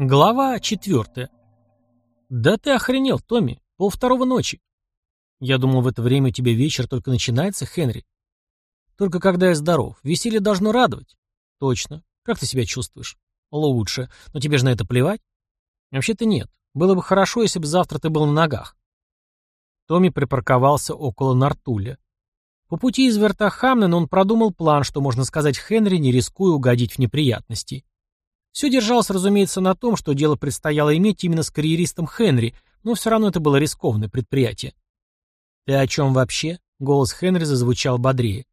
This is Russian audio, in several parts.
Глава четвертая. «Да ты охренел, Томми. Пол второго ночи». «Я думал, в это время у тебя вечер только начинается, Хенри». «Только когда я здоров. Веселье должно радовать». «Точно. Как ты себя чувствуешь?» «Лучше. Но тебе же на это плевать?» «Вообще-то нет. Было бы хорошо, если бы завтра ты был на ногах». Томми припарковался около Нартуля. По пути из Вертахамнена он продумал план, что можно сказать Хенри, не рискуя угодить в неприятности. Все держалось, разумеется, на том, что дело предстояло иметь именно с карьеристом Хенри, но все равно это было рискованное предприятие. «Ты о чем вообще?» — голос Хенри зазвучал бодрее.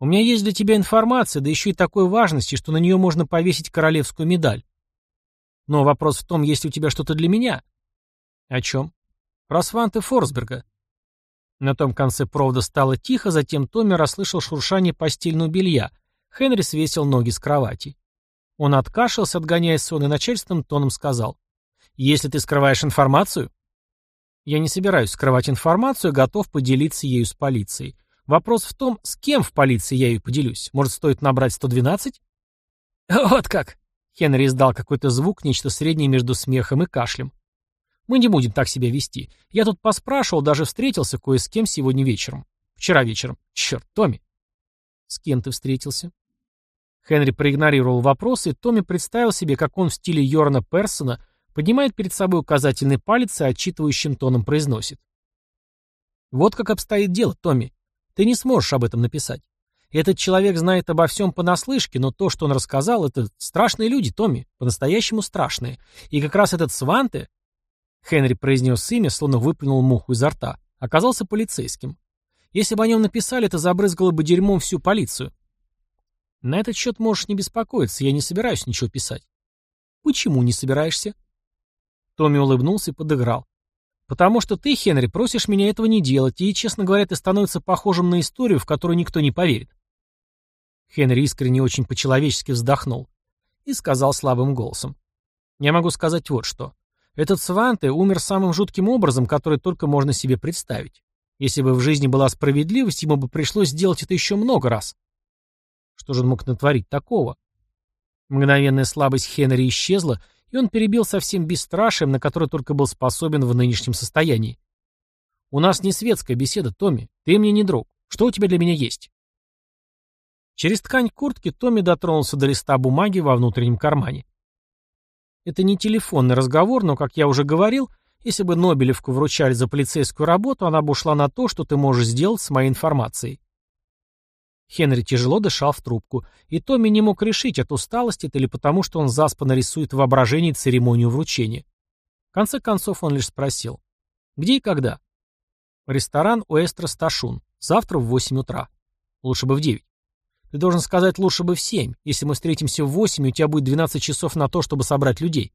«У меня есть для тебя информация, да еще и такой важности, что на нее можно повесить королевскую медаль. Но вопрос в том, есть ли у тебя что-то для меня?» «О чем?» «Про Сванте Форсберга». На том конце провода стало тихо, затем Томми расслышал шуршание постельного белья. Хенри свесил ноги с кровати. Он откашлялся, отгоняя сон, и начальственным тоном сказал. «Если ты скрываешь информацию...» «Я не собираюсь скрывать информацию, готов поделиться ею с полицией. Вопрос в том, с кем в полиции я ею поделюсь. Может, стоит набрать 112?» «Вот как!» Хенри издал какой-то звук, нечто среднее между смехом и кашлем. «Мы не будем так себя вести. Я тут поспрашивал, даже встретился кое с кем сегодня вечером. Вчера вечером. Черт, Томми!» «С кем ты встретился?» Хенри проигнорировал вопрос, и Томми представил себе, как он в стиле Йорна Персона поднимает перед собой указательный палец и отчитывающим тоном произносит. «Вот как обстоит дело, Томми. Ты не сможешь об этом написать. Этот человек знает обо всем понаслышке, но то, что он рассказал, это страшные люди, Томми, по-настоящему страшные. И как раз этот Сванте...» Хенри произнес имя, словно выплюнул муху изо рта. Оказался полицейским. Если бы о нем написали, это забрызгало бы дерьмом всю полицию. На этот счет можешь не беспокоиться, я не собираюсь ничего писать. Почему не собираешься? Томми улыбнулся и подыграл. Потому что ты, Хенри, просишь меня этого не делать, и, честно говоря, ты становится похожим на историю, в которую никто не поверит. Хенри искренне очень по-человечески вздохнул и сказал слабым голосом. Я могу сказать вот что. Этот Сванте умер самым жутким образом, который только можно себе представить. Если бы в жизни была справедливость, ему бы пришлось сделать это еще много раз. Что же он мог натворить такого? Мгновенная слабость Хенри исчезла, и он перебил совсем бесстрашием, на которое только был способен в нынешнем состоянии. «У нас не светская беседа, Томми. Ты мне не друг. Что у тебя для меня есть?» Через ткань куртки Томми дотронулся до листа бумаги во внутреннем кармане. Это не телефонный разговор, но, как я уже говорил, если бы Нобелевку вручали за полицейскую работу, она бы ушла на то, что ты можешь сделать с моей информацией. Хенри тяжело дышал в трубку, и Томми не мог решить, от усталости это или потому, что он заспанно рисует в воображении церемонию вручения. В конце концов он лишь спросил. «Где и когда?» «Ресторан Уэстро Сташун. Завтра в 8 утра. Лучше бы в 9. Ты должен сказать лучше бы в 7. Если мы встретимся в 8, у тебя будет 12 часов на то, чтобы собрать людей».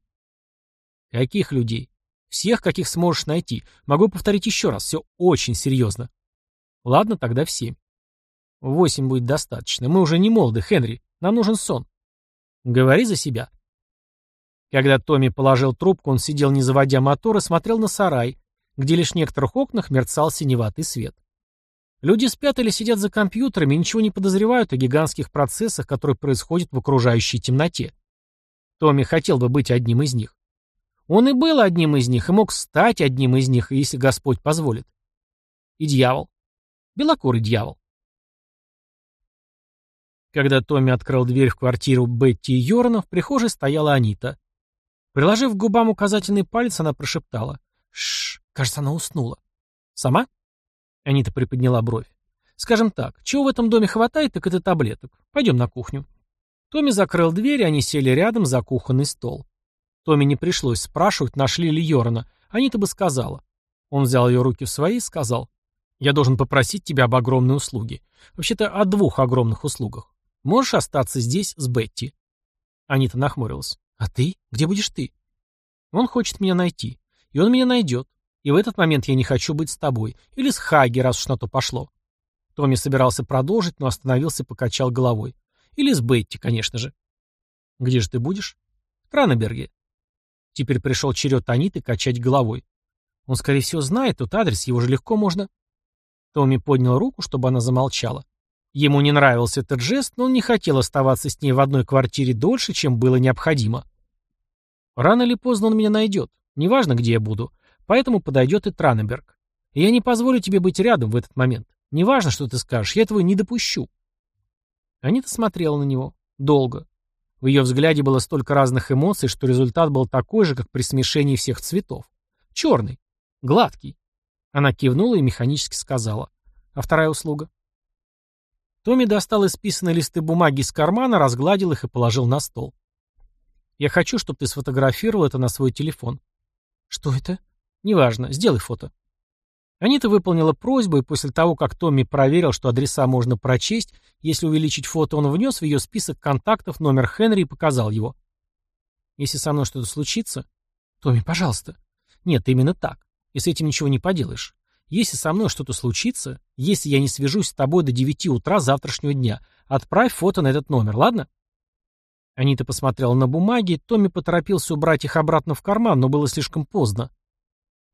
«Каких людей?» «Всех, каких сможешь найти. Могу повторить еще раз. Все очень серьезно». «Ладно, тогда в 7. Восемь будет достаточно. Мы уже не молоды, Хенри. Нам нужен сон. Говори за себя. Когда Томми положил трубку, он сидел не заводя мотор и смотрел на сарай, где лишь в некоторых окнах мерцал синеватый свет. Люди спят или сидят за компьютерами и ничего не подозревают о гигантских процессах, которые происходят в окружающей темноте. Томми хотел бы быть одним из них. Он и был одним из них, и мог стать одним из них, если Господь позволит. И дьявол. Белокурый дьявол. Когда Томми открыл дверь в квартиру Бетти и Йорна, в прихожей стояла Анита. Приложив к губам указательный палец, она прошептала. «Шш, кажется, она уснула». «Сама?» Анита приподняла бровь. «Скажем так, чего в этом доме хватает, так это таблеток. Пойдем на кухню». Томми закрыл дверь, и они сели рядом за кухонный стол. Томми не пришлось спрашивать, нашли ли Йорна. Анита бы сказала. Он взял ее руки в свои и сказал. «Я должен попросить тебя об огромной услуге. Вообще-то о двух огромных услугах. Можешь остаться здесь с Бетти?» Анита нахмурилась. «А ты? Где будешь ты?» «Он хочет меня найти. И он меня найдет. И в этот момент я не хочу быть с тобой. Или с Хаги, раз уж на то пошло». Томми собирался продолжить, но остановился и покачал головой. «Или с Бетти, конечно же». «Где же ты будешь?» «В Кранеберге». Теперь пришел черед Аниты качать головой. Он, скорее всего, знает тот адрес, его же легко можно... Томми поднял руку, чтобы она замолчала. Ему не нравился этот жест, но он не хотел оставаться с ней в одной квартире дольше, чем было необходимо. Рано или поздно он меня найдет. Неважно, где я буду. Поэтому подойдет и Транеберг. Я не позволю тебе быть рядом в этот момент. Неважно, что ты скажешь, я этого не допущу. Анита смотрела на него. Долго. В ее взгляде было столько разных эмоций, что результат был такой же, как при смешении всех цветов. Черный. Гладкий. Она кивнула и механически сказала. А вторая услуга? Томми достал исписанные листы бумаги из кармана, разгладил их и положил на стол. «Я хочу, чтобы ты сфотографировал это на свой телефон». «Что это?» «Неважно. Сделай фото». Анита выполнила просьбу, и после того, как Томми проверил, что адреса можно прочесть, если увеличить фото, он внес в ее список контактов номер Хенри и показал его. «Если со мной что-то случится...» «Томми, пожалуйста». «Нет, именно так. И с этим ничего не поделаешь. Если со мной что-то случится, если я не свяжусь с тобой до девяти утра завтрашнего дня, отправь фото на этот номер, ладно?» Анита посмотрела на бумаги, Томми поторопился убрать их обратно в карман, но было слишком поздно.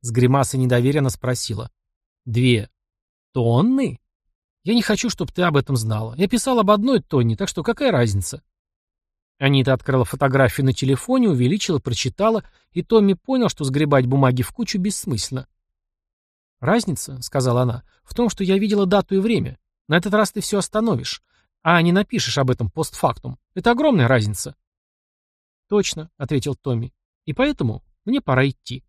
С гримасой недоверия она спросила. «Две тонны? Я не хочу, чтобы ты об этом знала. Я писал об одной тонне, так что какая разница?» Анита открыла фотографию на телефоне, увеличила, прочитала, и Томми понял, что сгребать бумаги в кучу бессмысленно. «Разница, — сказала она, — в том, что я видела дату и время. На этот раз ты все остановишь, а не напишешь об этом постфактум. Это огромная разница». «Точно», — ответил Томми, — «и поэтому мне пора идти».